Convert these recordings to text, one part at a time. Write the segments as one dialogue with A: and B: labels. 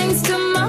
A: things to my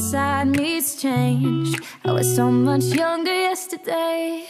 A: inside me's changed. I was so much younger yesterday.